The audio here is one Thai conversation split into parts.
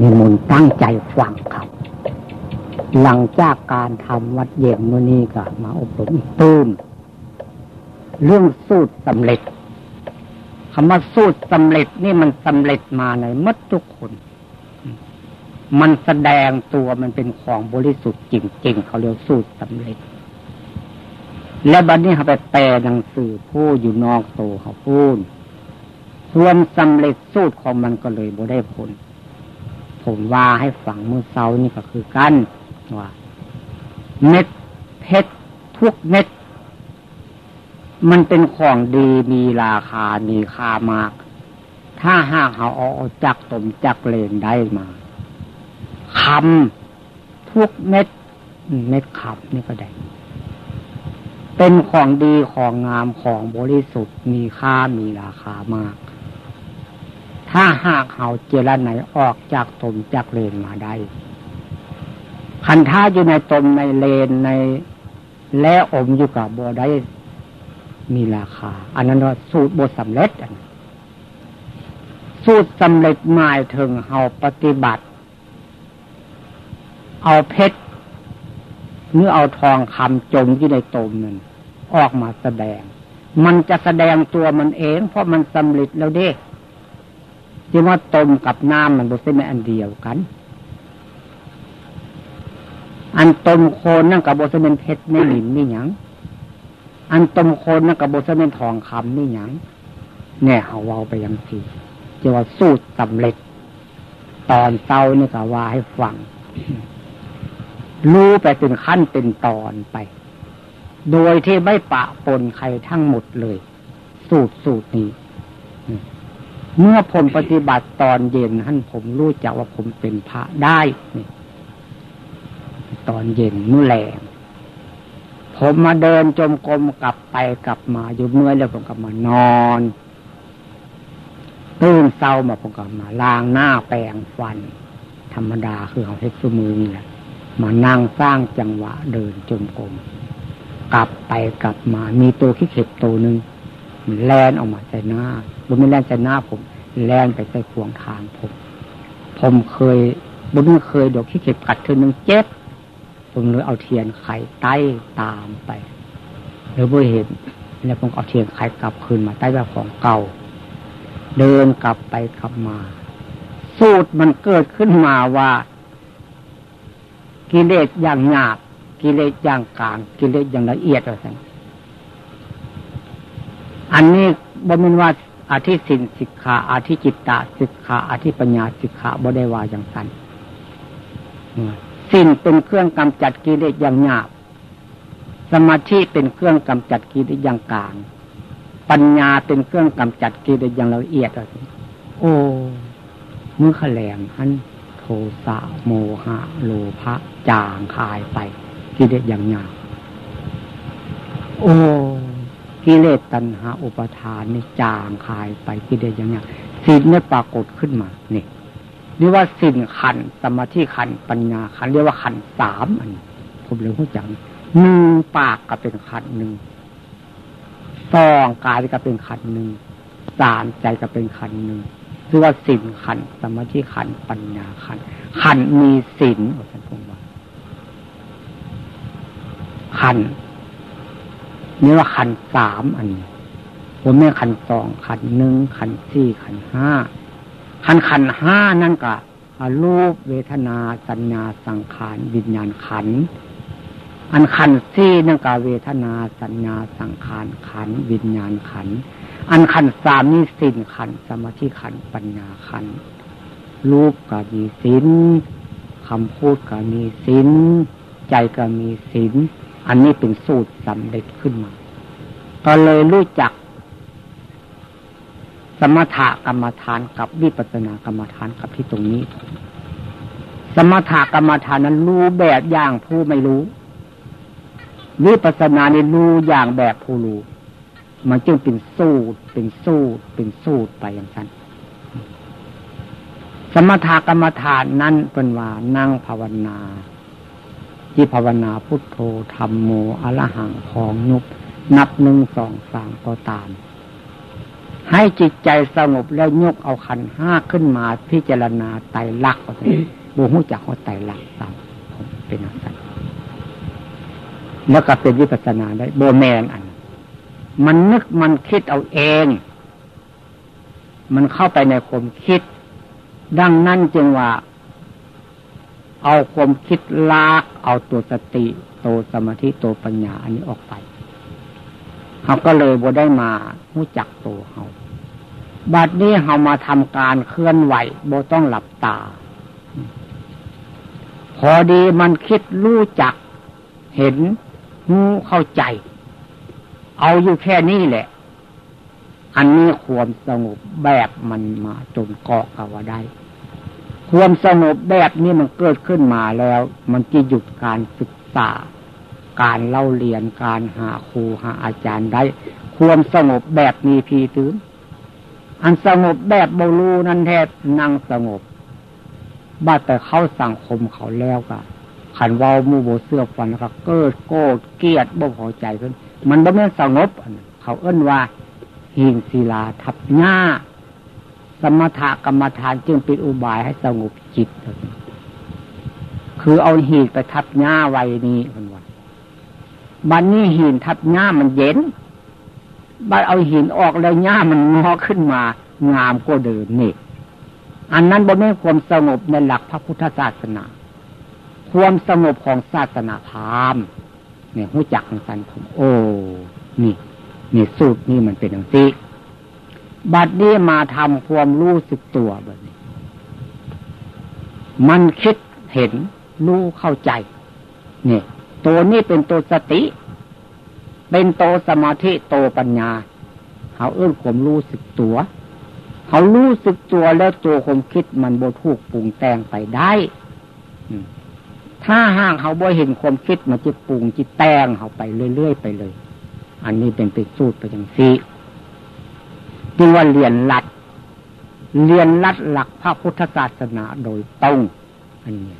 นิมนต์ตั้งใจฟังครับ หลังจากการทำวัดเย็นมื่อนี้ก็มาอบรมตื้นเรื่องสูตรสำเร็จคำว่าสูตรสำเร็จนี่มันสำเร็จมาในมัดทุกคน มันแสดงตัวมันเป็นของบริสุทธิ์จริง ๆ เขาเรียกสูตรสำเร็จ และบัดนี้เขาไปแปลหนังสือผู้อยู่นอกโตเขาพูดส่วนสำเร็จสูตรของมันก็เลยบ่ได้ผล ผมว่าให้ฝังมือเซานี่ก็คือกันว่าเม็ดเพชรทุกเม็ด มันเป็นของดีมีราคา มีค่ามาก ถ้าหาเขาเอาจักตมจักเลนได้มาคำทุกเม็ด เม็ดขับนี่ก็ได้ เป็นของดีของงามของบริสุทธิ์มีค่ามีราคามาก ถ้าหากเขาเจรไหนออกจากตมจากเลนมาได้คันท่าอยู่ในตมในเลนในและอมอยู่กับบัวได้มีราคา อันนั้นว่าสูตรบทสำเร็จสูตรสำเร็จหมายถึงเฮาปฏิบัติ เอาเพชรหรือเอาทองคำจมอยู่ในตมนั่นออกมาแสดง มันจะแสดงตัวมันเอง เพราะมันสำเร็จแล้วเด้ จึงว่าต้มกับน้ำมันบเป็นอันเดียวกัน อันต้มโคนนั่นกับบสเป็นเพชรไม่หลินไม่หยังอันต้มโคนนั่นกับบสเป็นทองคำไม่หยังเนี่ยเขาเวาไปยังทีจะว่าสูตรสำเร็จ ตอนเต้านี่ก็ว่าให้ฟังรู้ไปเป็นขั้นเป็นตอนไป โดยที่ไม่ปะปนใครทั้งหมดเลย สูตรสูตรนี้ เมื่อผมปฏิบัติตอนเย็นท่านผมรู้จักว่าผมเป็นพระได้นี่ตอนเย็นนู่แรงผมมาเดินจมกรมกลับไปกลับมาอยู่เมื่อแล้วผมก็มานอนตื่นเศร้ามาผมก็มาล้างหน้าแปรงฟัน ธรรมดาคือเอาเทคสมือนี่แหละมานั่งสร้างจังหวะเดินจมกรมกลับไปกลับมามีตัวขี้เข็บตัวหนึ่ง แลนออกมาใส่หน้าบุญไม่แลนใส่หน้าผมแลนไปใส่ขวงทางผม ผมเคยบุญไม่เคยดอกที่เก็บกัดเธอหนึ่งเจ็บผมเลยเอาเทียนไขใต้ตามไปหรือบ่เห็นแล้วผมเอาเทียนไขกลับคืนมาใต้แบบของเก่า เดินกลับไปกลับมา สูตรมันเกิดขึ้นมาว่า กิเลสอย่างหยาบกิเลสอย่างกลางกิเลสอย่างละเอียดอะไร อันนี้บ่มินว่าอาทิสินสิกขาอาทิจิตตาสิกขาอาทิปัญญาสิกขาบ่ได้ว่าอย่างนั้นสินเป็นเครื่องกำจัดกิเลสอย่างหยาบ สมาธิเป็นเครื่องกำจัดกิเลสอย่างกลาง ปัญญาเป็นเครื่องกำจัดกิเลสอย่างละเอียดโอ้มือขแลงหันโทสะโมหะ โลภะจางคายไปกิเลสอย่างหยาบโอ้ กิเลสตัณหาอุปทานนี่จางคายไปกิเลสอย่างเนี้ยสิ่งนี้ปรากฏขึ้นมานี่เรียกว่าสิ่งขันสมาธิขันปัญญาขันเรียกว่าขันสามอัน ผมเลยพูดจังหนึ่งปากก็เป็นขันหนึ่งสองกายก็เป็นขันหนึ่งสามใจก็เป็นขันหนึ่งเรียกว่าสิ่งขันสมาธิขันปัญญาขันขันมีสินท่านพูดว่าขัน นี่ว่าขันสามอันผมไม่ขันสองขันหนึ่งขันสี่ขันห้าขันขันห้านั่นก็รูปเวทนาสัญญาสังขารวิญญาณขัน อันขันสี่นั่นก็เวทนาสัญญาสังขารขันวิญญาณขัน อันขันสามนี่สินขันสมาธิขันปัญญาขัน รูปก็มีสินคำพูดก็มีสินใจก็มีสิน อันนี้เป็นสูตรสำเร็จขึ้นมา ก็เลยรู้จัก สมถกรรมฐานกับวิปัสสนากรรมฐานกับที่ตรงนี้ สมถกรรมฐานนั้นรู้แบบอย่างผู้ไม่รู้ วิปัสสนาเนี่รู้อย่างแบบผู้รู้ มันจึงเป็นสูตร เป็นสูตร เป็นสูตรไปอย่างนั้นสมถกรรมฐานนั้นเป็นว่านั่งภาวนา ที่ภาวนาพุทโธธรรมโมอรหังของยุบนับหนึ่งสองสามก็ตาม ให้จิตใจสงบแล้วยกเอาขันห้าขึ้นมาพิจารณาไตรลักษณ์บูหูจักว่าไตรลักษณ์ตามเป็นอะไรแล้วก็เป็นวิปัสนาได้โบแมนอัน มันนึกมันคิดเอาเอง มันเข้าไปในความคิด ดังนั้นจึงว่า เอาความคิดลากเอาตัวสติตัวสมาธิตัวปัญญา อันนี้ออกไปเขาก็เลยบ่ได้มาหู้จักตัวเขาบัดนี้เขามาทำการเคลื่อนไหวโบต้องหลับตา พอดีมันคิดรู้จัก เห็นหูเข้าใจ เอาอยู่แค่นี้แหละ อันนี้ความสงบแบบมันมาจนเกาะกับว่าได้ ความสงบแบบนี้มันเกิดขึ้นมาแล้ว มันจะหยุดการศึกษา การเล่าเรียนการหาครูหาอาจารย์ได้ ควรสงบแบบมีพีตื้นอันสงบแบบบรูนั่นแทบนั่งสงบบ้าแต่เข้าสังคมเขาแล้วก็ขันวาวมูโบเสื้อฟันก็เกิดโกรธเกลียดบ่พอใจขึ้น มันบ่แม่นสงบเขาเอื้นว่าหิงศิลาทับหน้า สมถะกรรมฐานจึงเป็นอุบายให้สงบจิต คือเอาหีดไปทับหน้าไว้นี้มันว่าบันนี้หินทับหญ้ามันเย็นบัดเอาหินออกแล้วหญ้ามันงอขึ้นมา งามก็เดิมนี่ อันนั้นบ่แม่ความสงบในหลักพระพุทธศาสนา ความสงบของศาสนาพราหมณ์เนี่ยหู้จักของสันผมโอ้ นี่ นี่สูตรนี่มันเป็นอย่างนี้ บัดนี้มาทำความรู้สึกตัวแบบนี้ มันคิดเห็นรู้เข้าใจ เนี่ย ตัวนี้เป็นตัวสติ เป็นโตสมาธิโตปัญญาเขาเอื้อผมรู้สึกตัวเขารู้สึกตัวแล้วตัวความคิดมันโบทุกปรุงแต่งไปได้ถ้าห้างเขาบ่เห็นความคิดมันจะปรุงจิตแต่งเขาไปเรื่อยๆไปเลย อันนี้เป็นเป็นสูตรไปอย่างซี จึงว่าเรียนรัดเรียนรัดหลักพระพุทธศาสนาโดยตรงอันนี้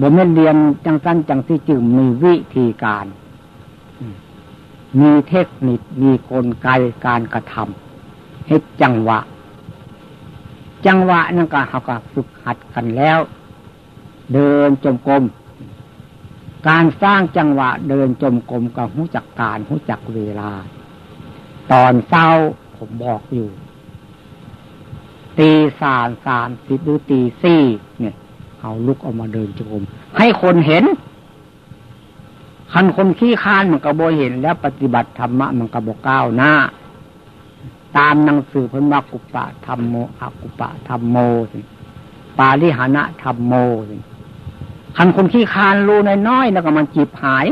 บ่แม่เรียนจังสั้นจังที่จึงมีวิธีการ มีเทคนิคมีกลไกการกระทำให้จังหวะ จังหวะนั่นก็เขาก็ฝึกหัดกันแล้ว เดินจมกรมการสร้างจังหวะเดินจมกรมกับหูจักการหูจักเวลา ตอนเศร้า ผมบอกอยู่ ตีสามสามสิบหรือตีสี่เนี่ย เอาลุกออกมาเดินจงกรมให้คนเห็น คันคนขี้ค้านมันก็บ่เห็น แล้วปฏิบัติธรรมะมันก็บกก้าวหน้า ตามหนังสือพนว่ากุปะธรรมโมอากุปะธรรมโมปาลิหานะธรรมโมคันคนขี้คานรู้น้อยๆแล้วก็มันจิบหาย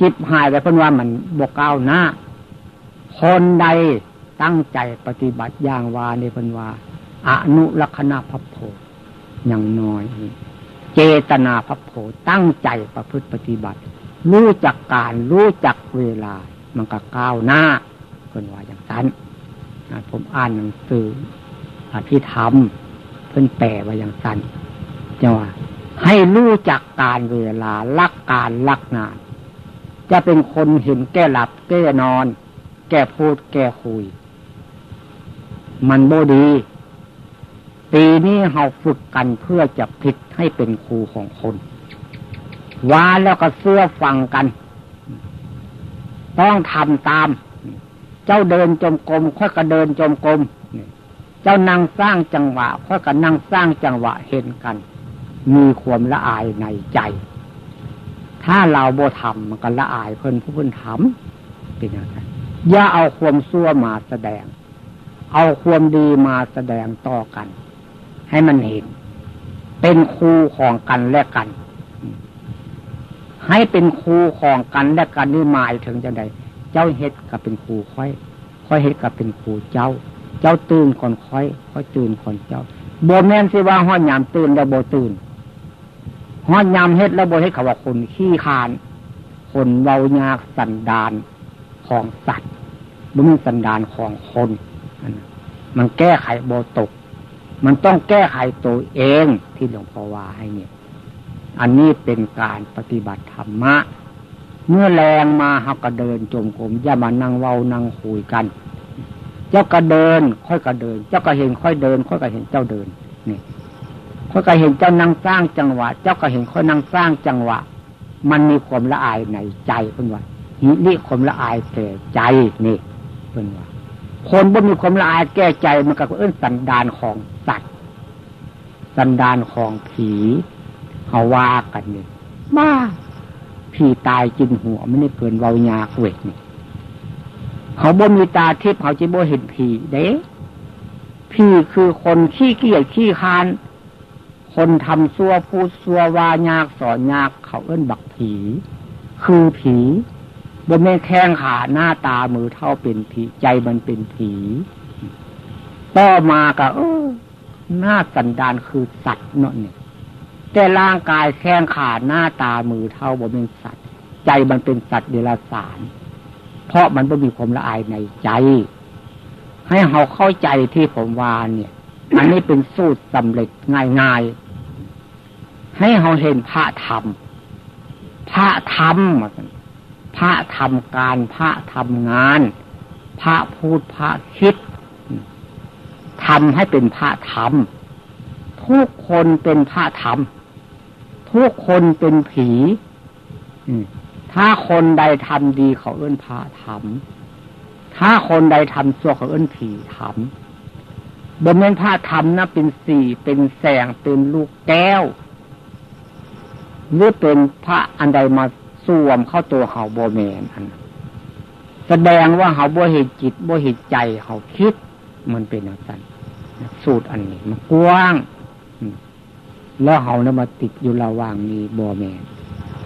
จิบหายไปเพิ่นว่ามันบกก้าวหน้า คนใดตั้งใจปฏิบัติอย่างวาในพิ่นวาอนุลักษณะพัพโพอย่างน้อย เจตนาพระโพตั้งใจประพฤติปฏิบัติ รู้จักการรู้จักเวลา มันก็ก้าวหน้าเป็นว่าอย่างนั้นผมอ่านหนังสืออภิธรรมเพิ่นแปลว่าอย่างนั้นจะว่า ให้รู้จักการเวลาลักการลักงาน จะเป็นคนเห็นแก้หลับแก้นอน แก้พูดแก้คุย มันโบดี ปีนี้เราฝึกกันเพื่อจะผิดให้เป็นครูของคนว่าแล้วก็เสื้อฟังกัน ต้องทำตาม เจ้าเดินจมกรมค่อยก็เดินจมกรมเจ้านั่งสร้างจังหวะค่อยก็นั่งสร้างจังหวะเห็นกัน มีความละอายในใจ ถ้าเราโบทำมันก็ละอายเพิ่นผู้เพิ่นทำเป็นอย่างไร อย่าเอาความซั่วมาแสดง เอาความดีมาแสดงต่อกัน ให้มันเห็น เป็นครูของกันและกัน ให้เป็นครูของกันและกันนี่หมายถึงจะไดเจ้าเฮ็ดกับเป็นครูค่อย ค่อยเฮ็ดกับเป็นครูเจ้า เจ้าตื่นก่อนค่อย ค่อยตื่นก่อนเจ้าโบแมนสิว่าห้อยยามตื่นแล้วโบตื่นห้อยยามเฮ็ดแล้วโบเฮ็ดเขาว่าคนขี้คาน คนเบายากสันดานของสัตว์ บุญสันดานของคน มันแก้ไขโบตก มันต้องแก้ไขตัวเองที่หลวงพ่อว่าให้เนี่ย อันนี้เป็นการปฏิบัติธรรมะ เมื่อแรงมาเขาก็เดินจมกรมอย่ามานั่งเว้านั่งคุยกัน เจ้าก็เดิน ค่อยก็เดิน เจ้าก็เห็นค่อยเดิน ค่อยก็เห็นเจ้าเดินนี่ค่อยก็เห็นเจ้านั่งสร้างจังหวะ เจ้าก็เห็นค่อยนั่งสร้างจังหวะ มันมีความละอายในใจเพิ่นว่านี่ความละอายแก่ใจนี่ เพิ่นว่าคนบ่มีความละอายแก้ใจมันก็เอื้นสันดานของสัตว์ สันดานของผีเขาว่ากันนี่มาผีตายกินหัวไม่ได้เกินเวายาเวกนี่เขาบ่มีตาทิพย์เขาจะบ่เห็นผีเด้ผีคือคนขี้เกียจขี้คาน คนทำซัวพูดซัววายากสอนยากเขาเอื้นบักผี คือผี บนแม่แข้งขาหน้าตามือเท่าเป็นผี ใจมันเป็นผีต่อมาก็เออหน้าสันดานคือสัตว์เนาะเนี่ยแต่ร่างกายแข้งขาหน้าตามือเท่าบ่เป็นสัตว์ ใจมันเป็นสัตว์เดรัจฉาน เพราะมันไม่มีความละอายในใจ ให้เขาเข้าใจที่ผมวานเนี่ย อันนี้เป็นสูตรสำเร็จง่ายๆให้เขาเห็นพระธรรม พระธรรม พระทำการพระทำงาน พระพูดพระคิดทำให้เป็นพระธรรม ทุกคนเป็นพระธรรม ทุกคนเป็นผีถ้าคนใดทำดีเขาเอื้นพระธรรม ถ้าคนใดทำชั่วเขาเอื้นผีธรรมบนเมนพระธรรมนะเป็นสีเป็นแสงเป็นลูกแก้วหรือเป็นพระอันใดมา สวมเข้าตัวเขาโบแมนอัน แสดงว่าเขาโบเหตุจิตโบเหตุใจเขาคิดมันเป็นอย่างนั้นสูตรอันนี้มันกว้าง แล้วเขาเนี่ยมาติดอยู่ระหว่างนี้โบแมน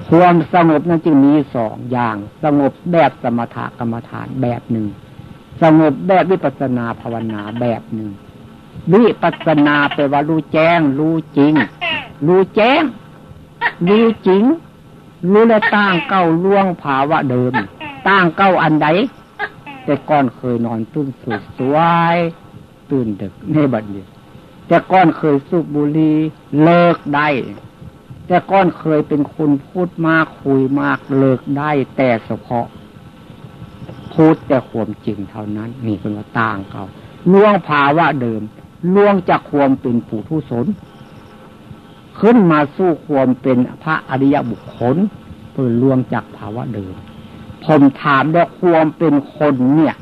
ความสงบนั้นจึงมีสองอย่าง สงบแบบสมถกรรมฐานแบบหนึ่ง สงบแบบวิปัสนาภาวนาแบบหนึ่งวิปัสนาแปลว่ารู้แจ้ง รู้จริง รู้แจ้ง รู้จริง รู้แล้วตั้งเก้าล่วงภาวะเดิม ตั้งเก้าอันใด แต่ก่อนเคยนอนตื่นสุดสวย ตื่นดึกในบัดนี้แต่ก่อนเคยสูบบุหรี่เลิกได้แต่ก่อนเคยเป็นคนพูดมากคุยมากเลิกได้แต่เฉพาะ พูดแต่ความจริงเท่านั้นนี่เป็นว่าต่างเขาล่วงภาวะเดิมล่วงจากความเป็นผู้ทุศน ขึ้นมาสู้ความเป็นพระอริยบุคคลเพื่อล่วงจากภาวะเดิม ผมถามด้วยความเป็นคนเนี่ย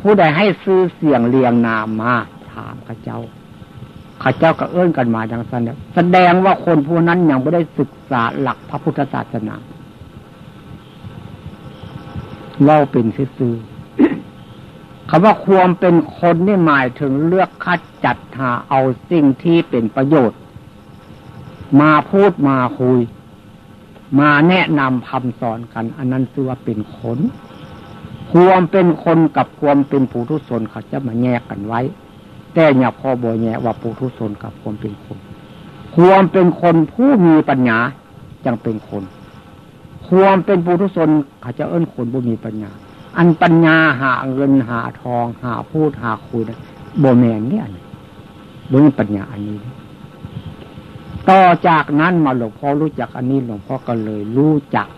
ผู้ใดให้ซื้อเสียงเรียงนามมา ถามข้าเจ้าข้าเจ้าก็เอื้อนกันมาดังสั้นแสดงว่าคนผู้นั้นยังไม่ได้ศึกษาหลักพระพุทธศาสนาเล่าเป็นซื้อคำว่าความเป็นคนนี่หมายถึงเลือกคัดจัดหาเอาสิ่งที่เป็นประโยชน์ มาพูดมาคุย มาแนะนำคำสอนกัน อันนั้นคือว่าเป็นคนความเป็นคนกับความเป็นผู้ทุศนเขาจะมาแยกกันไว้ แต่เนี่ยพอบ่แยกว่าผู้ทุศนกับความเป็นคน ความเป็นคนผู้มีปัญญาจังเป็นคน ความเป็นผู้ทุศนเขาจะเอื้นคนบ่มีปัญญา อันปัญญาหาเงินหาทอง หาพูดหาคุยโบแมนเนี่ยบ่มีปัญญาอันนี้ ต่อจากนั้นมาหลวงพ่อรู้จักอันนี้หลวงพ่อก็เลยรู้จัก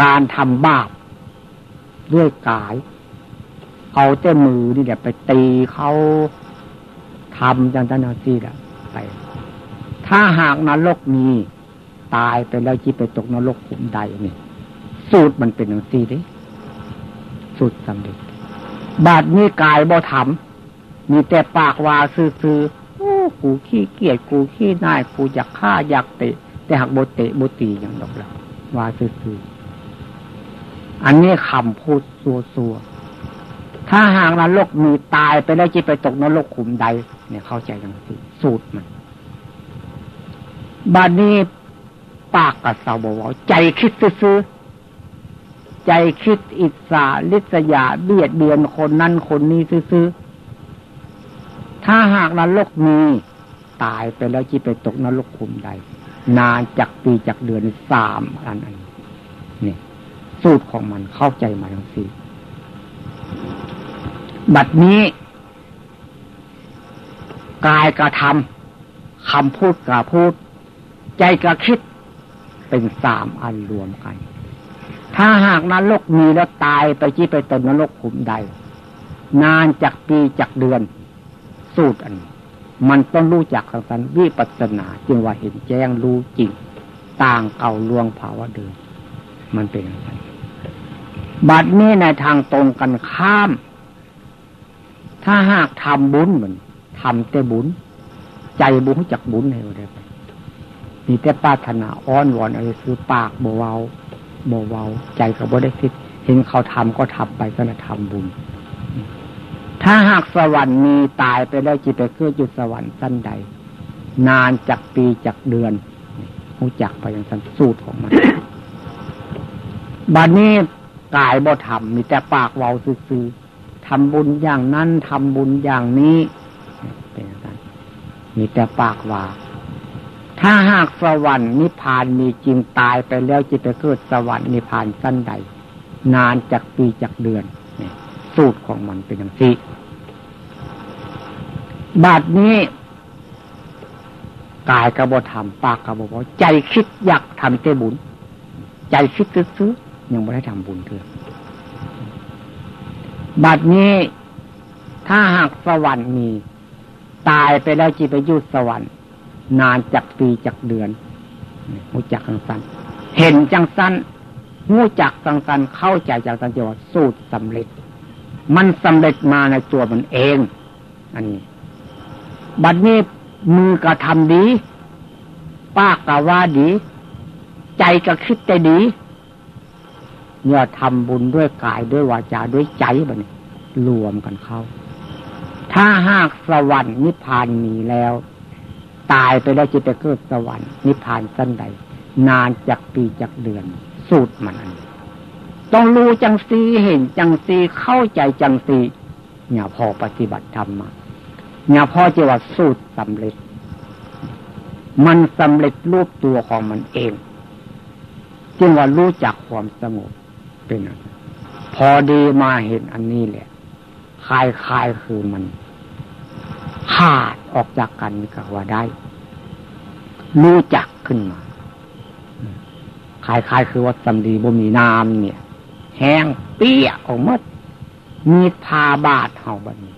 การทำบาปด้วยกาย เอาแต่มือนี่แหละไปตีเขาทำจังจันาซีแหละไป ถ้าหากนรกมีตายไปแล้วจีไปตกนรกขุมใดนี่สูตรมันเป็นอย่างซีดิสูตรสำเร็จบาดนี้กายบ่ทำมีแต่ปากวาซื่อ กูขี้เกียจกูขี้นายกูอยากฆ่าอยากเตะ แต่หากโบเตะโบตีอย่างดอกละว่าซื่ออันนี้คำพูดซัวซัวถ้าหากนรกมีตายไปแล้วจะไปตกนรกขุมใด เนี่ยเข้าใจยังสิสูตรมันบาดนี้ปากกับสาวบอกว่าใจคิดซื้อใจคิดอิสาลิษยาเบียดเบียนคนนั้นคนนี้ซื้อ ถ้าหากนรกมี ตายไปแล้วจีไปตกนรกคุมใด นานจากปีจากเดือนสามอันอันนี่สูตรของมันเข้าใจมาทั้งสี่บัดนี้ กายกระทำคำพูดกระพูด ใจกระคิดเป็นสามอันรวมกัน ถ้าหากนรกมีแล้วตายไปจีไปตนนรกขุมใด นานจากปีจากเดือน สูตรอัน มันต้องรู้จักสันวิปัสนาจึงว่าเห็นแจ้งรู้จริง ต่างเก่าลวงภาวะเดิมมันเป็นอย่างนั้บัดนี้ในทางตรงกันข้าม ถ้าหากทำบุญเหมือนทำแต่บุญ ใจบุญจากบุญให้ได้ไปมีแต่ปาถนาอ้อนวอนอะไรคือปากเบาเบาใจก็บ่ได้คิด เห็นเขาทำก็ทำไปก็นะทำบุญ ถ้าหากสวรรค์มีตายไปแล้วจิตไปเกิดอยู่สวรรค์สั้นใด นานจากปีจากเดือนหูจักไปอย่างสันสูตรของมันบัดนี้กายบ่ทำมีแต่ปากเว้าซื่อทำบุญอย่างนั้นทำบุญอย่างนี้เป็นอย่างนั้นมีแต่ปากว่า ถ้าหากสวรรค์นิพพานมีจริงตายไปแล้วจิตไปเกิดสวรรค์นิพพานสั้นใด นานจากปีจากเดือนสูตรของมันเป็นอย่างนี้ บาดนี้กายกระบอทำปากกระบอกใจคิดอยากทำเตบุญ ใจคิดซื้อยังไม่ได้ทำบุญเถอะบัดนี้ถ้าหากสวรรค์มี ตายไปแล้วจีไปยุดสวรรค์ นานจากปีจากเดือนหูจักจังสันเห็นจังสันหูจักจังสันเข้าใจจากสันจวสูตรสำเร็จ มันสำเร็จมาในตัวมันเอง อันนี้ บัดนี้มือกระทำดี ปากกะว่าดี ใจก็คิดแต่ดีเนี่ยทำบุญด้วยกายด้วยวาจาด้วยใจแบบนี้ รวมกันเข้า ถ้าหากสวรรค์นิพพานมีแล้ว ตายไปแล้วจะไปเกิดสวรรค์นิพพานสั้นใด นานจากปีจากเดือน สูตรมันอันต้องรู้จังซีเห็นจังซีเข้าใจจังซีเนี่ยพอปฏิบัติธรรมมา เนี่ยพอจะว่าสูตรสำเร็จ มันสำเร็จรูปตัวของมันเองจึงว่ารู้จักความสงบเป็นพอดีมาเห็นอันนี้แหละคลายคลายคือมันขาดออกจากกันก็ว่าได้ รู้จักขึ้นมาคลายคลายคือว่าสำลีบ่มีน้ำเนี่ย แห้งเปี้ยออกมดมีพาบาดเห่าบันนี้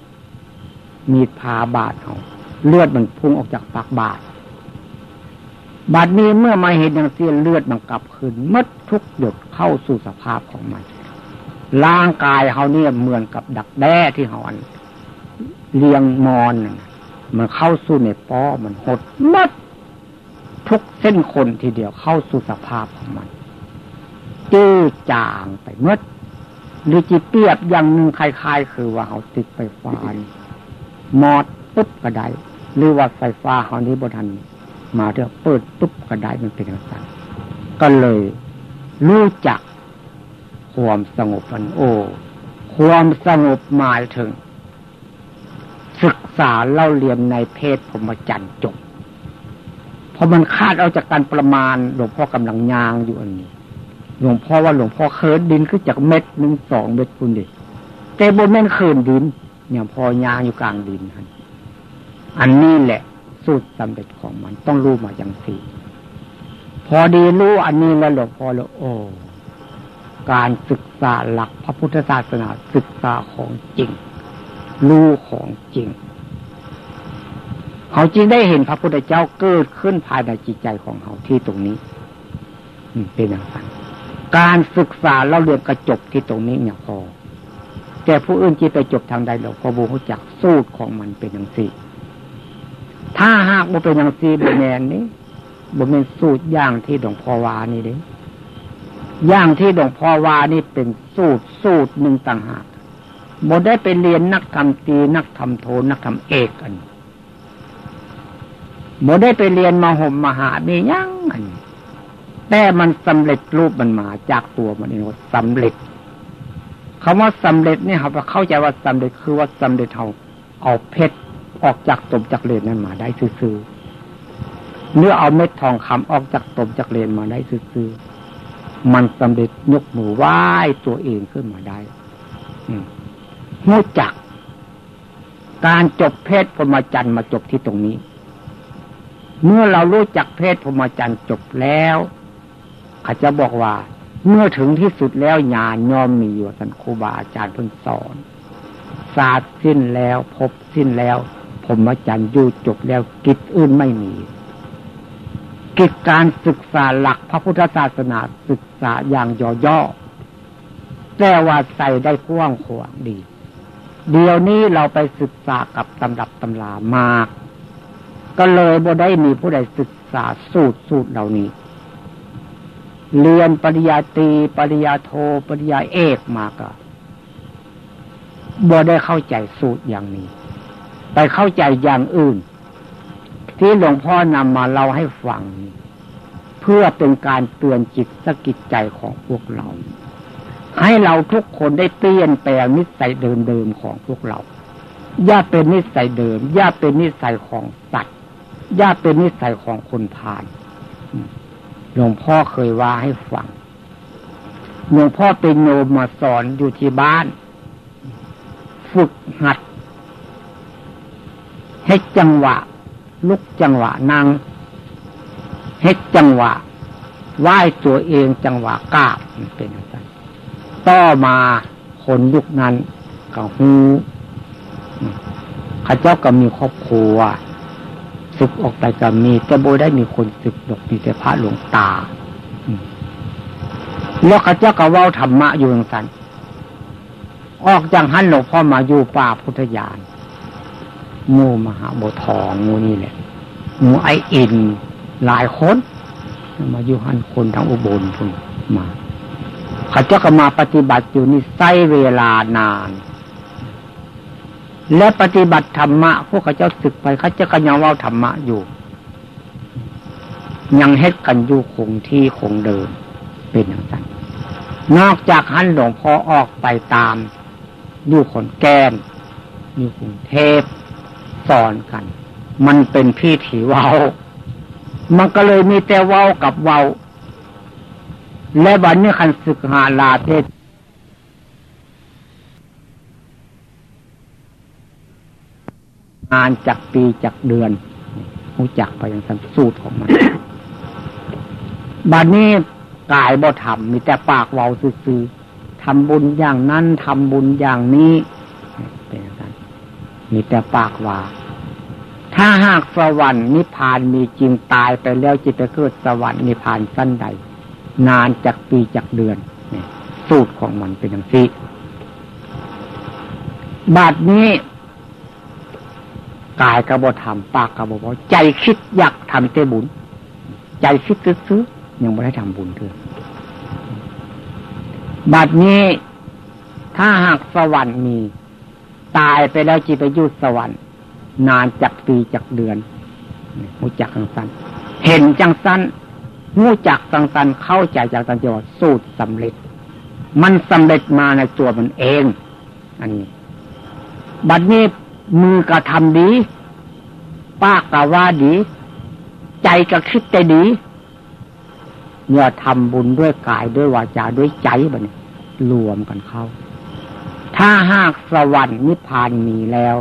มีพาบาดเห่าเลือดมันพุ่งออกจากปากบาดบัดนี้เมื่อมาเห็นอย่างเสียเลือดมันกลับคืนมัดทุกหยดเข้าสู่สภาพของมันร่างกายเขาเนี่ยเหมือนกับดักแด้ที่หอนเลียงมอนมันเข้าสู่ในป้อมันหดมัดทุกเส้นคนทีเดียวเข้าสู่สภาพของมันจื้อจางไปมดหรือจีเปียบอย่างหนึ่งคล้ายๆ คือว่าเขาติดไฟฟ้า มอดปุ๊บก็ได้หรือว่าไฟฟ้าเขานี้บทัน มาเถอะเปิดปุ๊บก็ได้มันเป็นอย่างนั้นก็เลยรู้จักความสงบมันโอ้ความสงบหมายถึง ศึกษาเล่าเรียนในเพศพรมจันทร์จบพอมันคาดเอาจากการประมาณ หลวงพ่อกำลังยางอยู่อันนี้ หลวงพ่อว่าหลวงพ่อเคิร์ดดินขึ้นจากเม็ดหนึ่งสองเม็ดคุณดิแต่บนแม่นเคิร์ดดิน เนี่ยพอยางอยู่กลางดินอันนี้แหละสูตรสำเร็จของมันต้องรู้มาอย่างสี่ พอดีรู้อันนี้แล้วหลวงพ่อแล้วโอ้การศึกษาหลักพระพุทธศาสนาศึกษาของจริง รู้ของจริงเขาจริงได้เห็นพระพุทธเจ้าเกิดขึ้นภายในจิตใจของเขาที่ตรงนี้เป็นอย่างไรการศึกษาเราเรียนกระจบที่ตรงนี้เนี่ยพอ แต่ผู้อื่นที่ไปจบทางใดเราพอบูเขาจักสูตรของมันเป็นอย่างสี่ ถ้าหากบ่เป็นอย่างซีบ่แมนนี้บ่เป็นสูตรย่างที่หลวงพ่อวานี่เด้ย่างที่หลวงพ่อวานี่เป็นสูตรสูตรหนึ่งต่างหากบ่ได้ไปเรียนนักทำตีนักทำโทนักทำเอกอันบ่ได้ไปเรียนมาห่มมหาเมียังอันแต่มันสำเร็จรูปมันมาจากตัวมันเองว่าสำเร็จ คำว่าสำเร็จเนี่ยเขาเข้าใจว่าสำเร็จคือว่าสำเร็จเขาเอาเพชรออกจากตมจากเลนนั้นมาได้ซื่อเนื้อเอาเม็ดทองคำออกจากตมจากเลนมาได้ซื่อมันสำเร็จยกมือไหว้ตัวเองขึ้นมาได้หู้จัก การจบเพศพรหมจรรย์มาจบที่ตรงนี้ เมื่อเรารู้จักเพศพรหมจรรย์จบแล้วเขาจะบอกว่า เมื่อถึงที่สุดแล้วญาณย่อมมีอยู่สันครูบาอาจารย์เพิ่งสอนศาสตร์สิ้นแล้วพบสิ้นแล้ว ผมอาจารย์ยู่จบแล้วกิจอื่นไม่มี กิจการศึกษาหลักพระพุทธศาสนาศึกษาอย่างย่อๆแต่ว่าใส่ได้กว้างขวางดี เดี๋ยวนี้เราไปศึกษากับตำรับตำรามาก ก็เลยบ่ได้มีผู้ใดศึกษาสูตรสูตรเหล่านี้ เรียนปริญญาตรีปริญญาโทปริญญาเอกมาก็บ่ได้เข้าใจสูตรอย่างนี้ ไปเข้าใจอย่างอื่น ที่หลวงพ่อนำมาเล่าให้ฟัง เพื่อเป็นการเตือนจิตสกิจใจของพวกเรา ให้เราทุกคนได้เปลี่ยนแปลงนิสัยเดิมๆของพวกเรา อย่าเป็นนิสัยเดิม อย่าเป็นนิสัยของสัตว์ อย่าเป็นนิสัยของคนพาล หลวงพ่อเคยว่าให้ฟังหลวงพ่อเป็นโยมมาสอนอยู่ที่บ้าน ฝึกหัด ให้จังหวะ ลุกจังหวะนั่งให้จังหวะไหว้ตัวเองจังหวะกาบเป็นอย่างนั้นต่อมาคนยุคนั้นก็ฮูข้าเจ้าก็มีครอบครัว ศึกออกไปก็มีแต่โบได้มีคนศึกดอกมีแต่พระหลวงตาแล้วข้าเจ้าก็ว่าธรรมะอยู่อย่างสันออกจากหันหลวงพ่อมาอยู่ป่าพุทธยานงูมหาโบทองงูนี่แหละงูไออินหลายคนมาอยู่หันคนทั้งอุบลพุ่นมาข้าเจ้าก็มาปฏิบัติอยู่นี่ใช้เวลานาน และปฏิบัติธรรมะ พวกเขาเจ้าศึกไปเขาจะกันยังว่าธรรมะอยู่ ยังเฮ็ดกันอยู่คงที่คงเดิมเป็นอย่างนั้นนอกจากหันหลวงพ่อออกไปตามอยู่ขนแก้มอยู่กรุงเทพสอนกัน มันเป็นพี่ถีเว้า มันก็เลยมีแต่เว้ากับเว้า และวันนี้คันศึกหาลาเพศ งานจากปีจากเดือนรู้จักไปอย่างสันสูตรของมันบัดนนี้กายบ่ทำมีแต่ปากเว้าซื่อๆทำบุญอย่างนั้นทำบุญอย่างนี้เป็นอย่างนั้นมีแต่ปากว่า ถ้าหากสวรรค์นิพพานมีจริงตายไปแล้วจิตไปเกิดสวรรค์นิพพานสั้นใด นานจากปีจากเดือนสูตรของมันเป็นอย่างนี้บาดนี้ กายกระบอทำปากกระบอกใจคิดอยากทำเตบุญ ใจคิดซื้อยังไม่ได้ทำบุญเถอะบัดนี้ถ้าหากสวรรค์มี ตายไปแล้วจีไปยุดสวรรค์ นานจากปีจากเดือนหูจักจังสันเห็นจังสันหูจักจังสันเข้าใจจากตันจังหวัดสูตรสำเร็จ มันสำเร็จมาในตัวมันเอง อันนี้ บัดนี้ มือกระทำดี ปากกะว่าดี ใจก็คิดใจดีเนี่ยทำบุญด้วยกายด้วยวาจาด้วยใจบันรวมกันเข้า ถ้าหากสวรรค์นิพพานมีแล้ว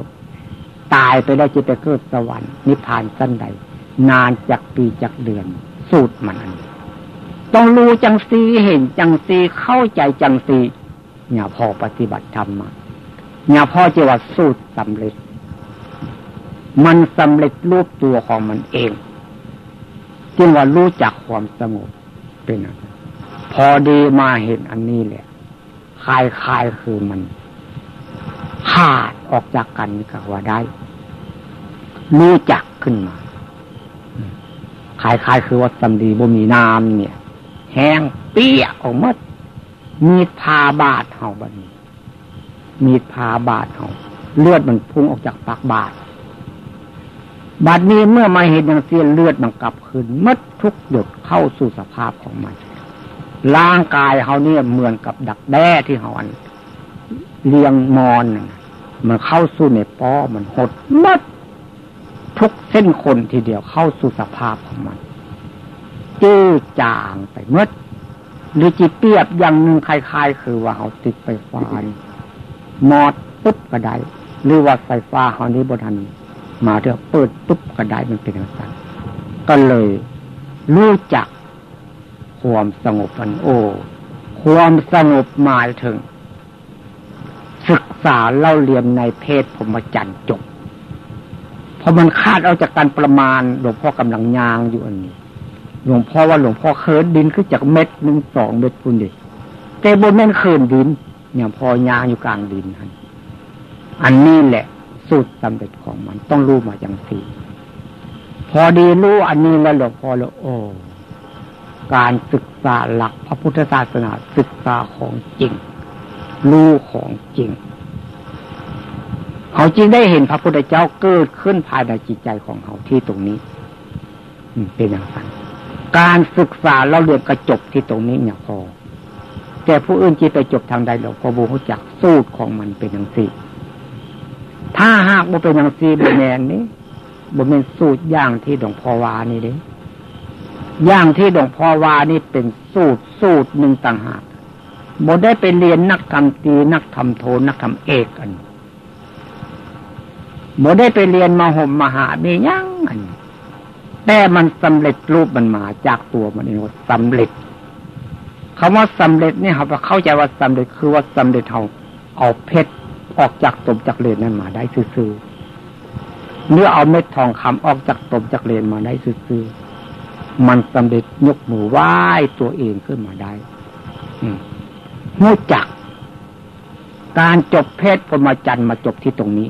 ตายไปแล้วจะไปเกิดสวรรค์นิพพานสั้นใด นานจากปีจากเดือน สูตรมันต้องรู้จังซีเห็นจังซีเข้าใจจังซีเนี่ยพอปฏิบัติธรรมมา เนี่ยพ่อจะว่าสูตรสำเร็จ มันสำเร็จรูปตัวของมันเองจึงว่ารู้จักความสงบเป็นอะไรพอดีมาเห็นอันนี้แหละคลายคลายคือมันขาดออกจากกันก็ว่าได้ รู้จักขึ้นมาคลายคลายคือว่าสำดีบ่มีน้ำเนี่ย แห้งเปี้ยออกมดมีพาบาดเห่าบันนี้ มีดพาบาดเขาเลือดมันพุ่งออกจากปากบาดบาดนี้เมื่อมาเห็นอย่างเสียเลือดมันกลับคืนมัดทุกหยดเข้าสู่สภาพของมันร่างกายเขาเนี่ยเหมือนกับดักแด้ที่เขาอันเลียงมอนมันเข้าสู่ในป้อมันหดมัดทุกเส้นคนทีเดียวเข้าสู่สภาพของมันจื้อจางไปมัดหรือจีเปียบอย่างหนึ่งคล้ายๆ คือว่าเขาติดไปฟาน มอดปุ๊บก็ได้หรือว่าไฟฟ้าเขานี้บทันมาเถอะเปิดปุ๊บก็ได้มันเป็นอย่างนั้นก็เลยรู้จักความสงบมันโอ้ความสงบหมายถึง ศึกษาเล่าเรียนในเพศพรมจรรย์จบพอมันคาดเอาจากการประมาณหลวงพ่อกำลังยางอยู่อันนี้หลวงพ่อว่าหลวงพ่อเคินดินขึ้นจากเม็ดหนึ่งสองเม็ดปุ่นดิแต่บนแม่นเคินดิน เนี่ยพอยางอยู่กลางดินอันนี้แหละสูตรสำเร็จของมันต้องรู้มาอย่างสี่ พอดีรู้อันนี้แล้วหลวงพ่อแล้วโอ้การศึกษาหลักพระพุทธศาสนาศึกษาของจริง รู้ของจริงเขาจริงได้เห็นพระพุทธเจ้าเกิดขึ้นภายในจิตใจของเขาที่ตรงนี้เป็นอย่างนั้นการศึกษาเราเรียนกระจบที่ตรงนี้เนี่ยพอ แต่ผู้อื่นจีไปจบทางใดเราก็บูรู้จักสูตรของมันเป็นอย่างสี่ ถ้าหากว่เป็นอย่างสี่บแมนนี้บนเป็นสูตรอย่างที่หลวงพ่อวานี่เด้อย่างที่หลวงพ่อวานี่เป็นสูตรสูตรหนึ่งต่างหากบนได้ไปเรียนนักทำตีนักทำโทนักทำเอกอันบนได้ไปเรียนมาห่มมหาเมียังอันแต่มันสำเร็จรูปมันมาจากตัวมันเองว่าสำเร็จ คำว่าสำเร็จนี่ครับเข้าใจว่าสำเร็จคือว่าสำเร็จเขาเอาเพชรออกจากตมจากเลนนั้นมาได้ซื่อเมื่อเอาเม็ดทองคำออกจากตมจากเลนมาได้ซื่อมันสำเร็จยกมือไหว้ตัวเองขึ้นมาได้หู้จัก การจบเพศพรหมจรรย์มาจบที่ตรงนี้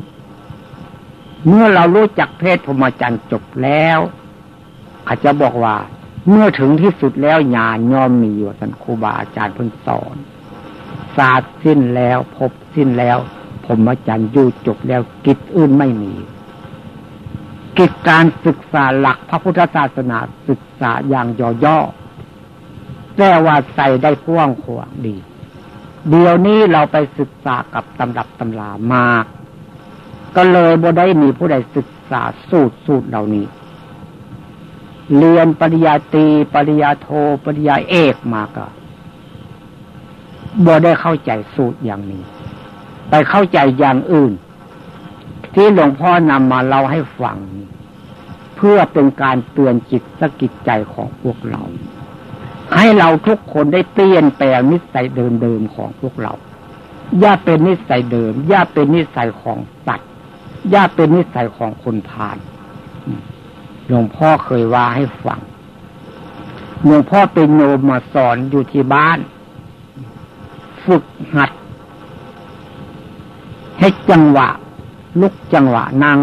เมื่อเรารู้จักเพศพรหมจรรย์จบแล้วอาจจะบอกว่า เมื่อถึงที่สุดแล้วญาณย่อมมีอยู่สันครูบาอาจารย์เพิ่งสอนศาสตร์สิ้นแล้วพบสิ้นแล้วผมอาจารย์ยู่จบแล้วกิจอื่นไม่มี กิจการศึกษาหลักพระพุทธศาสนาศึกษาอย่างย่อๆแต่ว่าใส่ได้พ่วงขวางดี เดี๋ยวนี้เราไปศึกษากับตำรับตำลามาก ก็เลยบ่ได้มีผู้ใดศึกษาสูตรสูตรเหล่านี้ เรียนปริญาตรีปริญาโทปริญาเอกมาก็บ่ได้เข้าใจสูตรอย่างนี้ ไปเข้าใจอย่างอื่น ที่หลวงพ่อนำมาเล่าให้ฟัง เพื่อเป็นการเตือนจิตสกิจใจของพวกเรา ให้เราทุกคนได้เปลี่ยนแปลงนิสัยเดิมๆของพวกเรา อย่าเป็นนิสัยเดิม อย่าเป็นนิสัยของสัตว์ อย่าเป็นนิสัยของคนพาล หลวงพ่อเคยว่าให้ฟังหลวงพ่อเป็นโยมมาสอนอยู่ที่บ้าน ฝึกหัด ให้จังหวะ ลุกจังหวะนั่ง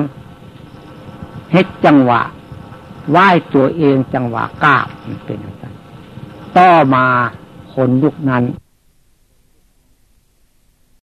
เฮ็ดจังหวะไหว้ตัวเองจังหวะก้าเป็นอะไรต่อมาคนยุคนั้น